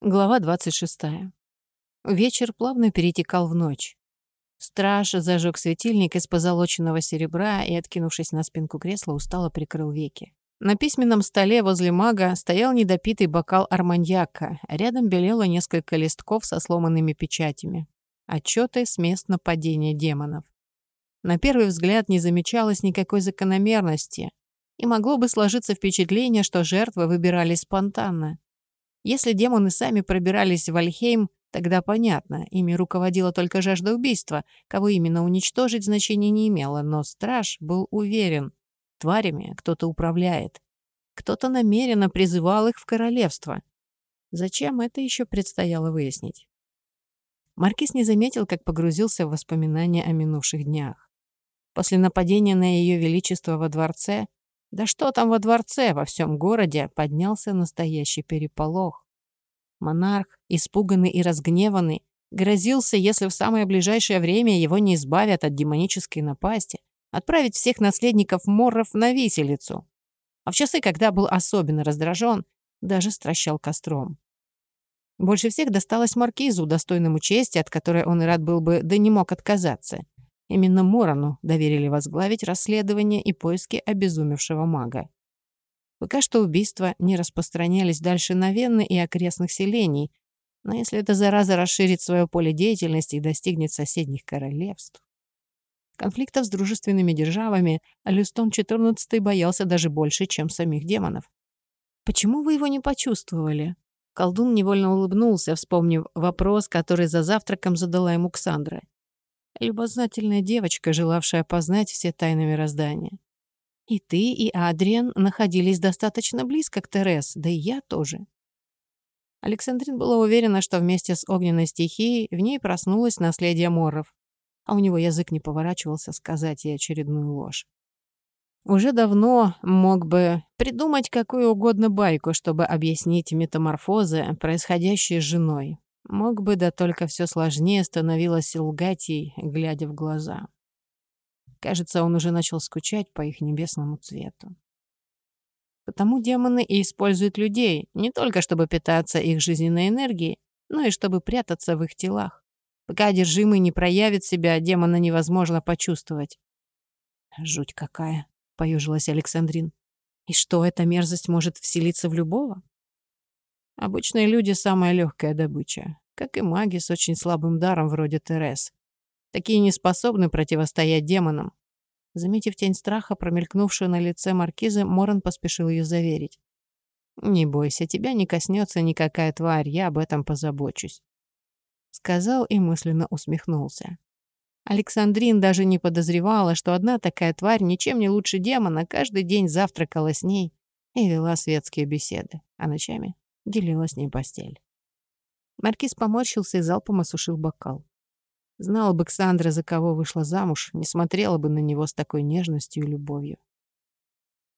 Глава 26. Вечер плавно перетекал в ночь. Страж зажег светильник из позолоченного серебра и, откинувшись на спинку кресла, устало прикрыл веки. На письменном столе возле мага стоял недопитый бокал арманьяка, а рядом белело несколько листков со сломанными печатями. Отчеты с мест нападения демонов. На первый взгляд не замечалось никакой закономерности, и могло бы сложиться впечатление, что жертвы выбирались спонтанно. Если демоны сами пробирались в Альхейм, тогда понятно, ими руководила только жажда убийства. Кого именно уничтожить, значения не имело, но страж был уверен. Тварями кто-то управляет. Кто-то намеренно призывал их в королевство. Зачем, это еще предстояло выяснить. Маркиз не заметил, как погрузился в воспоминания о минувших днях. После нападения на Ее Величество во дворце да что там во дворце, во всем городе поднялся настоящий переполох. Монарх, испуганный и разгневанный, грозился, если в самое ближайшее время его не избавят от демонической напасти, отправить всех наследников Морров на виселицу. А в часы, когда был особенно раздражен, даже стращал костром. Больше всех досталось маркизу, достойному чести, от которой он и рад был бы, да не мог отказаться. Именно Морону доверили возглавить расследование и поиски обезумевшего мага. Пока что убийства не распространялись дальше на Венны и окрестных селений, но если эта зараза расширит свое поле деятельности и достигнет соседних королевств... Конфликтов с дружественными державами Алюстон XIV боялся даже больше, чем самих демонов. «Почему вы его не почувствовали?» Колдун невольно улыбнулся, вспомнив вопрос, который за завтраком задала ему Ксандра любознательная девочка, желавшая познать все тайны мироздания. И ты, и Адриан находились достаточно близко к Терес, да и я тоже. Александрин была уверена, что вместе с огненной стихией в ней проснулось наследие Морров, а у него язык не поворачивался сказать ей очередную ложь. Уже давно мог бы придумать какую угодно байку, чтобы объяснить метаморфозы, происходящие с женой. Мог бы, да только все сложнее становилось лгать ей, глядя в глаза. Кажется, он уже начал скучать по их небесному цвету. Потому демоны и используют людей, не только чтобы питаться их жизненной энергией, но и чтобы прятаться в их телах. Пока одержимый не проявит себя, демона невозможно почувствовать. «Жуть какая!» — поюжилась Александрин. «И что, эта мерзость может вселиться в любого?» Обычные люди — самая легкая добыча, как и маги с очень слабым даром вроде Терес. Такие не способны противостоять демонам. Заметив тень страха, промелькнувшую на лице маркизы, Моран поспешил ее заверить. «Не бойся, тебя не коснется никакая тварь, я об этом позабочусь», — сказал и мысленно усмехнулся. Александрин даже не подозревала, что одна такая тварь, ничем не лучше демона, каждый день завтракала с ней и вела светские беседы, а ночами делила с ней постель. Маркиз поморщился и залпом осушил бокал. Знала бы Ксандра, за кого вышла замуж, не смотрела бы на него с такой нежностью и любовью.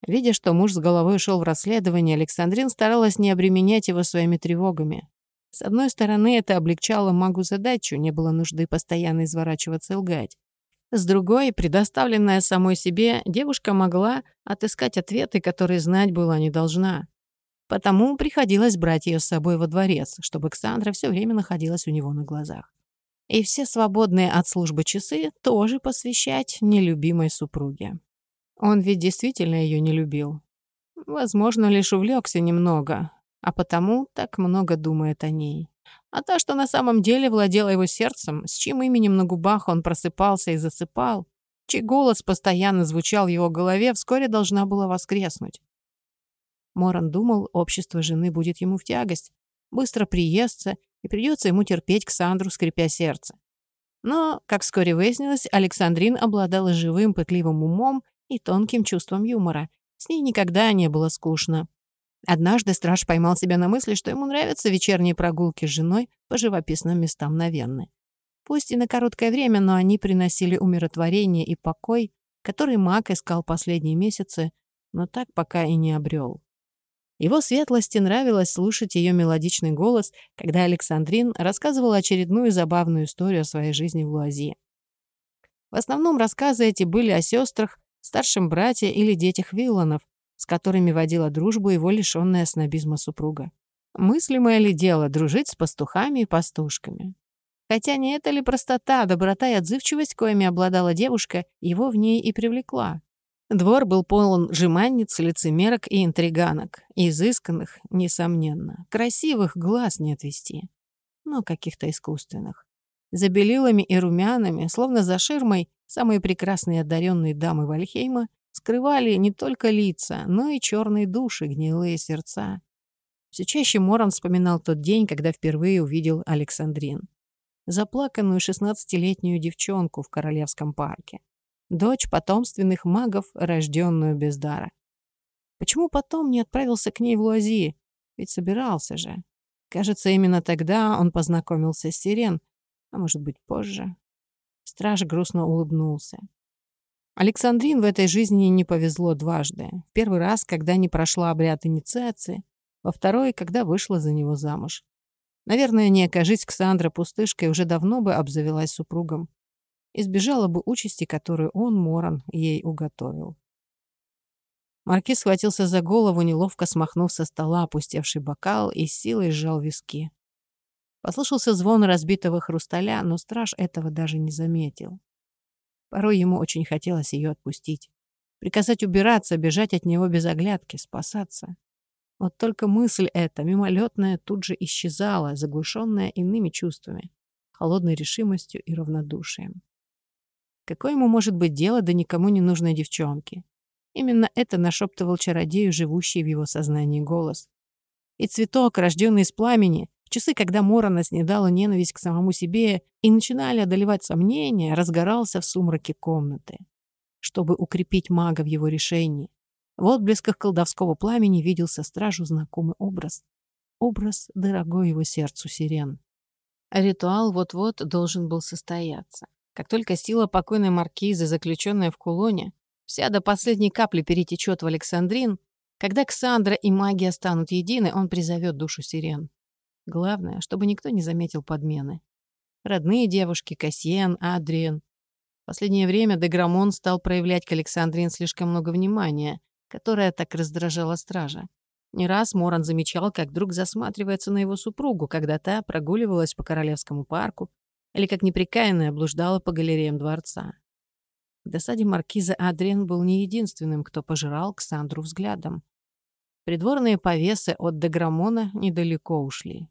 Видя, что муж с головой ушел в расследование, Александрин старалась не обременять его своими тревогами. С одной стороны, это облегчало магу задачу, не было нужды постоянно изворачиваться и лгать. С другой, предоставленная самой себе, девушка могла отыскать ответы, которые знать была не должна. Потому приходилось брать ее с собой во дворец, чтобы Ксандра все время находилась у него на глазах. И все свободные от службы часы тоже посвящать нелюбимой супруге. Он ведь действительно ее не любил. Возможно, лишь увлекся немного, а потому так много думает о ней. А та, что на самом деле владела его сердцем, с чьим именем на губах он просыпался и засыпал, чей голос постоянно звучал в его голове, вскоре должна была воскреснуть. Моран думал, общество жены будет ему в тягость, быстро приестся, и придется ему терпеть Ксандру, скрипя сердце. Но, как вскоре выяснилось, Александрин обладала живым, пытливым умом и тонким чувством юмора. С ней никогда не было скучно. Однажды страж поймал себя на мысли, что ему нравятся вечерние прогулки с женой по живописным местам на Венны. Пусть и на короткое время, но они приносили умиротворение и покой, который маг искал последние месяцы, но так пока и не обрел. Его светлости нравилось слушать ее мелодичный голос, когда Александрин рассказывал очередную забавную историю о своей жизни в Луази. В основном рассказы эти были о сестрах, старшем брате или детях Вилланов, с которыми водила дружбу его лишенная снобизма супруга. Мыслимое ли дело дружить с пастухами и пастушками? Хотя не это ли простота, доброта и отзывчивость, коими обладала девушка, его в ней и привлекла. Двор был полон жеманниц, лицемерок и интриганок. Изысканных, несомненно. Красивых глаз не отвести. Но каких-то искусственных. За белилами и румянами, словно за ширмой, самые прекрасные одаренные дамы Вальхейма скрывали не только лица, но и черные души, гнилые сердца. Все чаще Моран вспоминал тот день, когда впервые увидел Александрин. Заплаканную шестнадцатилетнюю девчонку в Королевском парке дочь потомственных магов, рожденную без дара. Почему потом не отправился к ней в Луази? Ведь собирался же. Кажется, именно тогда он познакомился с Сирен, а может быть позже. Страж грустно улыбнулся. Александрин в этой жизни не повезло дважды. В первый раз, когда не прошла обряд инициации, во второй, когда вышла за него замуж. Наверное, не окажись Ксандра пустышкой, уже давно бы обзавелась супругом избежала бы участи, которую он, Моран, ей уготовил. Маркиз схватился за голову, неловко смахнув со стола опустевший бокал и силой сжал виски. Послышался звон разбитого хрусталя, но страж этого даже не заметил. Порой ему очень хотелось ее отпустить. Приказать убираться, бежать от него без оглядки, спасаться. Вот только мысль эта, мимолетная, тут же исчезала, заглушенная иными чувствами, холодной решимостью и равнодушием. Какое ему может быть дело до никому не нужной девчонки? Именно это нашептывал чародею, живущий в его сознании голос. И цветок, рожденный из пламени, в часы, когда Морона снедала ненависть к самому себе и начинали одолевать сомнения, разгорался в сумраке комнаты. Чтобы укрепить мага в его решении, в отблесках колдовского пламени виделся стражу знакомый образ. Образ дорогой его сердцу сирен. Ритуал вот-вот должен был состояться. Как только сила покойной маркизы, заключенная в кулоне, вся до последней капли перетечет в Александрин, когда Ксандра и магия станут едины, он призовет душу сирен. Главное, чтобы никто не заметил подмены. Родные девушки, Кассиен, Адриен. В последнее время Деграмон стал проявлять к Александрин слишком много внимания, которое так раздражало стража. Не раз Моран замечал, как друг засматривается на его супругу, когда та прогуливалась по Королевскому парку, или как неприкаянная блуждала по галереям дворца. В досаде маркиза Адриан был не единственным, кто пожирал Ксандру взглядом. Придворные повесы от Деграмона недалеко ушли.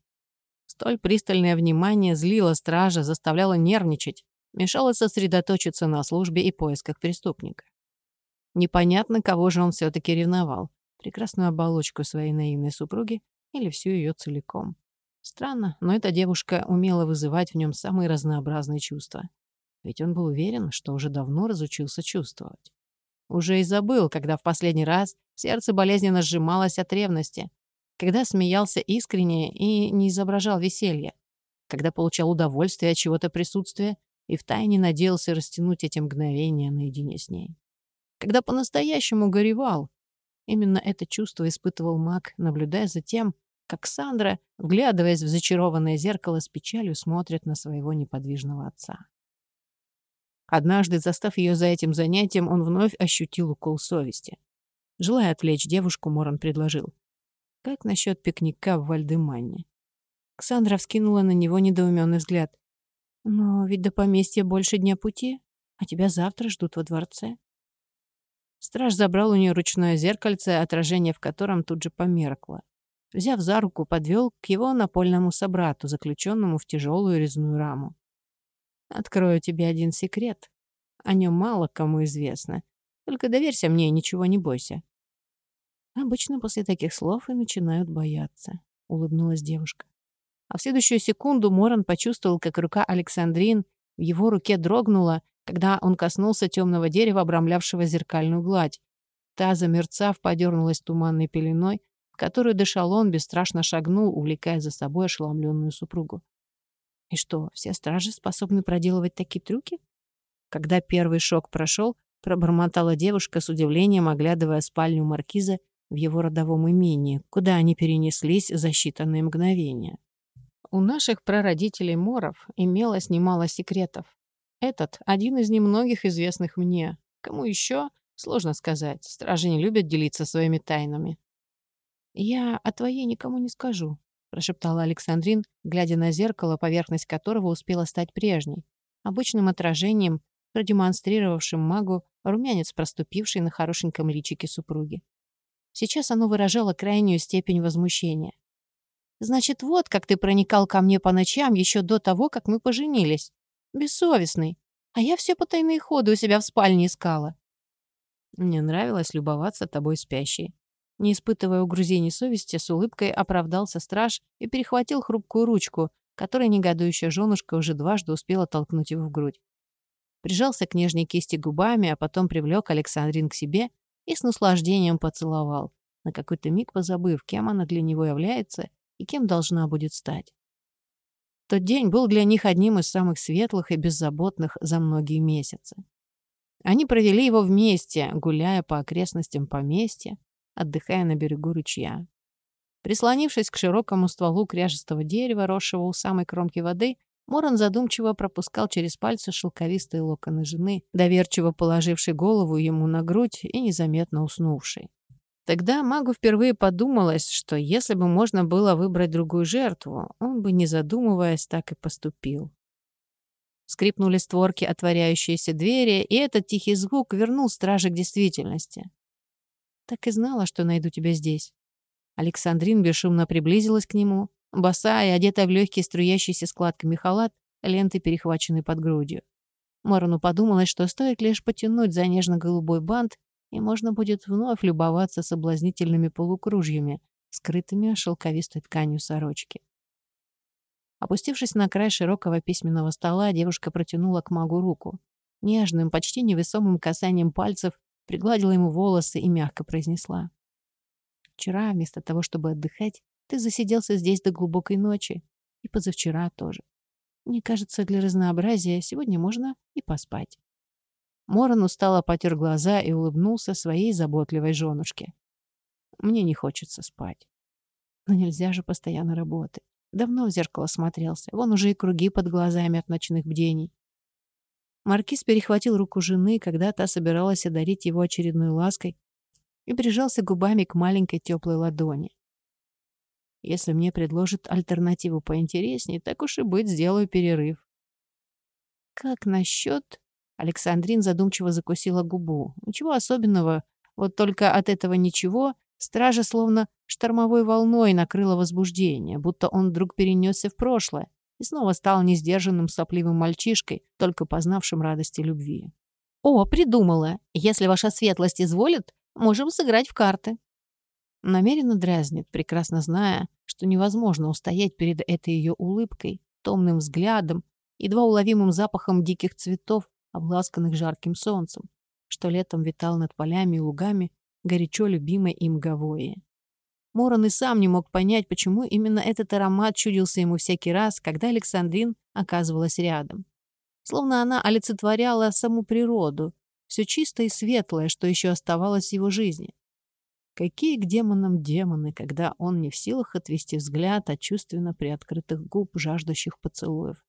Столь пристальное внимание злило стража, заставляло нервничать, мешало сосредоточиться на службе и поисках преступника. Непонятно, кого же он все-таки ревновал, прекрасную оболочку своей наивной супруги или всю ее целиком. Странно, но эта девушка умела вызывать в нем самые разнообразные чувства. Ведь он был уверен, что уже давно разучился чувствовать. Уже и забыл, когда в последний раз сердце болезненно сжималось от ревности, когда смеялся искренне и не изображал веселья, когда получал удовольствие от чего-то присутствия и втайне надеялся растянуть эти мгновения наедине с ней. Когда по-настоящему горевал, именно это чувство испытывал маг, наблюдая за тем, как Сандра, вглядываясь в зачарованное зеркало, с печалью смотрит на своего неподвижного отца. Однажды, застав ее за этим занятием, он вновь ощутил укол совести. Желая отвлечь девушку, Моран предложил. «Как насчет пикника в Вальдеманне?» Ксандра вскинула на него недоуменный взгляд. «Но ведь до поместья больше дня пути, а тебя завтра ждут во дворце». Страж забрал у нее ручное зеркальце, отражение в котором тут же померкло. Взяв за руку, подвел к его напольному собрату, заключенному в тяжелую резную раму. «Открою тебе один секрет. О нем мало кому известно. Только доверься мне и ничего не бойся». Обычно после таких слов и начинают бояться, — улыбнулась девушка. А в следующую секунду Моран почувствовал, как рука Александрин в его руке дрогнула, когда он коснулся темного дерева, обрамлявшего зеркальную гладь. Та, замерцав, подернулась туманной пеленой, которую дышал он, бесстрашно шагнул, увлекая за собой ошеломленную супругу. И что, все стражи способны проделывать такие трюки? Когда первый шок прошел, пробормотала девушка с удивлением, оглядывая спальню маркиза в его родовом имении, куда они перенеслись за считанные мгновения. У наших прародителей Моров имелось немало секретов. Этот — один из немногих известных мне. Кому еще? Сложно сказать. Стражи не любят делиться своими тайнами. «Я о твоей никому не скажу», прошептала Александрин, глядя на зеркало, поверхность которого успела стать прежней, обычным отражением, продемонстрировавшим магу румянец, проступивший на хорошеньком личике супруги. Сейчас оно выражало крайнюю степень возмущения. «Значит, вот как ты проникал ко мне по ночам еще до того, как мы поженились. Бессовестный. А я все потайные ходы у себя в спальне искала». Мне нравилось любоваться тобой спящей. Не испытывая угрызений совести, с улыбкой оправдался страж и перехватил хрупкую ручку, которой негодующая женушка уже дважды успела толкнуть его в грудь. Прижался к нежной кисти губами, а потом привлек Александрин к себе и с наслаждением поцеловал, на какой-то миг позабыв, кем она для него является и кем должна будет стать. Тот день был для них одним из самых светлых и беззаботных за многие месяцы. Они провели его вместе, гуляя по окрестностям поместья, отдыхая на берегу ручья. Прислонившись к широкому стволу кряжестого дерева, росшего у самой кромки воды, Моран задумчиво пропускал через пальцы шелковистые локоны жены, доверчиво положившей голову ему на грудь и незаметно уснувшей. Тогда магу впервые подумалось, что если бы можно было выбрать другую жертву, он бы, не задумываясь, так и поступил. Скрипнули створки отворяющиеся двери, и этот тихий звук вернул стража к действительности. «Так и знала, что найду тебя здесь». Александрин бесшумно приблизилась к нему, Босая, одетая в легкий струящийся складками халат, ленты перехваченной под грудью. Морону подумалось, что стоит лишь потянуть за нежно-голубой бант, и можно будет вновь любоваться соблазнительными полукружьями, скрытыми шелковистой тканью сорочки. Опустившись на край широкого письменного стола, девушка протянула к магу руку. Нежным, почти невесомым касанием пальцев пригладила ему волосы и мягко произнесла. «Вчера, вместо того, чтобы отдыхать, ты засиделся здесь до глубокой ночи. И позавчера тоже. Мне кажется, для разнообразия сегодня можно и поспать. Моран устало потер глаза и улыбнулся своей заботливой женушке. Мне не хочется спать. Но нельзя же постоянно работать. Давно в зеркало смотрелся. Вон уже и круги под глазами от ночных бдений. Маркиз перехватил руку жены, когда та собиралась одарить его очередной лаской, и прижался губами к маленькой теплой ладони. Если мне предложат альтернативу поинтереснее, так уж и быть, сделаю перерыв. Как насчет... Александрин задумчиво закусила губу. Ничего особенного, вот только от этого ничего стража словно штормовой волной накрыло возбуждение, будто он вдруг перенесся в прошлое и снова стал несдержанным сопливым мальчишкой, только познавшим радости любви. «О, придумала! Если ваша светлость изволит, можем сыграть в карты». Намеренно дразнит, прекрасно зная, что невозможно устоять перед этой ее улыбкой, томным взглядом, едва уловимым запахом диких цветов, обласканных жарким солнцем, что летом витал над полями и лугами, горячо любимой им Гавои. Морон и сам не мог понять, почему именно этот аромат чудился ему всякий раз, когда Александрин оказывалась рядом. Словно она олицетворяла саму природу, все чистое и светлое, что еще оставалось в его жизни. Какие к демонам демоны, когда он не в силах отвести взгляд от чувственно приоткрытых губ, жаждущих поцелуев.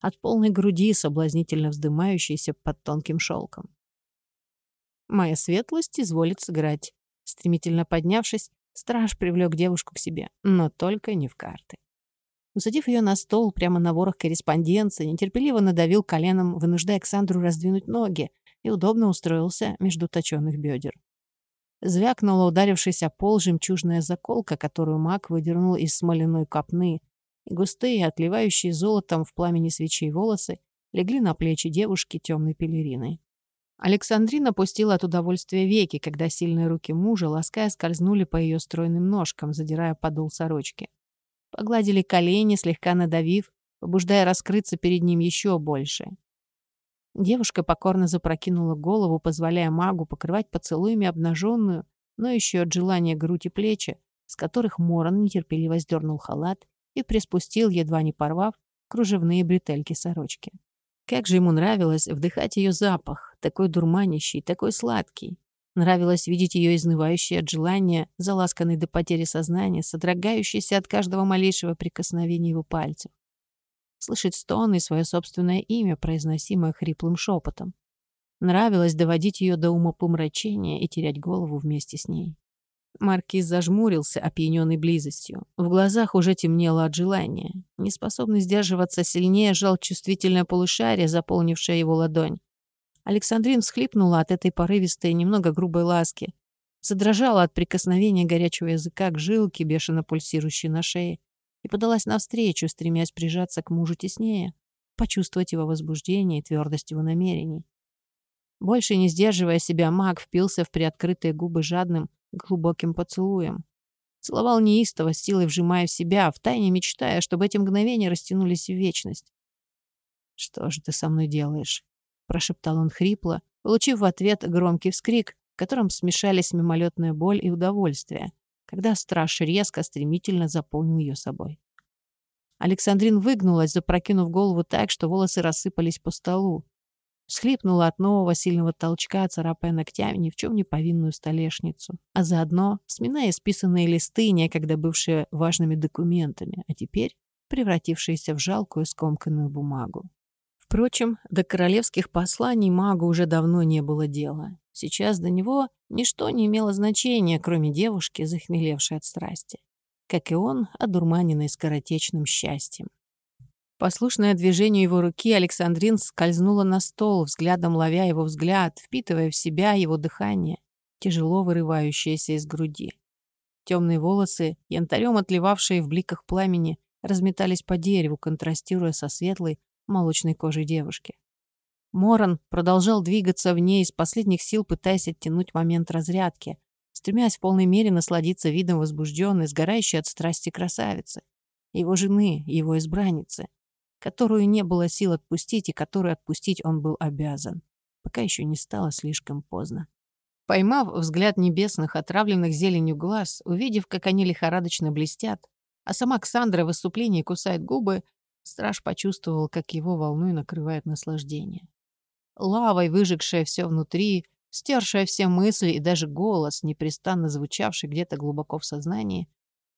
От полной груди, соблазнительно вздымающейся под тонким шелком. Моя светлость изволит сыграть. Стремительно поднявшись, страж привлек девушку к себе, но только не в карты. Усадив ее на стол прямо на ворох корреспонденции, нетерпеливо надавил коленом, вынуждая Александру раздвинуть ноги, и удобно устроился между точенных бедер. Звякнула ударившись о пол жемчужная заколка, которую маг выдернул из смоляной копны, и густые, отливающие золотом в пламени свечей волосы легли на плечи девушки темной пелериной. Александрина опустила от удовольствия веки, когда сильные руки мужа, лаская, скользнули по ее стройным ножкам, задирая подол сорочки. Погладили колени, слегка надавив, побуждая раскрыться перед ним еще больше. Девушка покорно запрокинула голову, позволяя магу покрывать поцелуями обнаженную, но еще от желания грудь и плечи, с которых Моран нетерпеливо сдернул халат и приспустил, едва не порвав, кружевные бретельки сорочки. Как же ему нравилось вдыхать ее запах, такой дурманящий, такой сладкий. Нравилось видеть ее изнывающей от желания, заласканной до потери сознания, содрогающейся от каждого малейшего прикосновения его пальцев слышать стоны и свое собственное имя, произносимое хриплым шепотом. Нравилось доводить ее до умопомрачения и терять голову вместе с ней. Маркиз зажмурился, опьяненный близостью. В глазах уже темнело от желания. Неспособный сдерживаться сильнее жал чувствительное полушарие, заполнившее его ладонь. Александрин всхлипнула от этой порывистой, немного грубой ласки. Задрожала от прикосновения горячего языка к жилке, бешено пульсирующей на шее, и подалась навстречу, стремясь прижаться к мужу теснее, почувствовать его возбуждение и твердость его намерений. Больше не сдерживая себя, маг впился в приоткрытые губы жадным, глубоким поцелуем. Целовал неистово, силой вжимая в себя, втайне мечтая, чтобы эти мгновения растянулись в вечность. «Что же ты со мной делаешь?» — прошептал он хрипло, получив в ответ громкий вскрик, в котором смешались мимолетная боль и удовольствие, когда страж резко, стремительно заполнил ее собой. Александрин выгнулась, запрокинув голову так, что волосы рассыпались по столу. Всхлипнула от нового сильного толчка, царапая ногтями ни в чем не повинную столешницу. А заодно сминая списанные листы, некогда бывшие важными документами, а теперь превратившиеся в жалкую скомканную бумагу. Впрочем, до королевских посланий магу уже давно не было дела. Сейчас до него ничто не имело значения, кроме девушки, захмелевшей от страсти. Как и он, одурманенной скоротечным счастьем. Послушное движению его руки, Александрин скользнула на стол, взглядом ловя его взгляд, впитывая в себя его дыхание, тяжело вырывающееся из груди. Темные волосы, янтарем отливавшие в бликах пламени, разметались по дереву, контрастируя со светлой, молочной кожей девушки. Моран продолжал двигаться в ней из последних сил, пытаясь оттянуть момент разрядки, стремясь в полной мере насладиться видом возбужденной, сгорающей от страсти красавицы, его жены, его избранницы, которую не было сил отпустить и которую отпустить он был обязан, пока еще не стало слишком поздно. Поймав взгляд небесных, отравленных зеленью глаз, увидев, как они лихорадочно блестят, а сама Ксандра в выступлении кусает губы, страж почувствовал, как его волной накрывает наслаждение. Лавой выжигшая все внутри, стершая все мысли и даже голос, непрестанно звучавший где-то глубоко в сознании,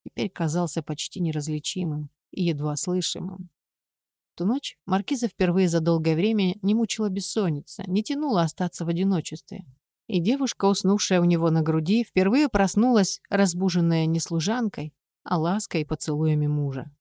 теперь казался почти неразличимым и едва слышимым ту ночь маркиза впервые за долгое время не мучила бессонница, не тянула остаться в одиночестве. И девушка, уснувшая у него на груди, впервые проснулась, разбуженная не служанкой, а лаской и поцелуями мужа.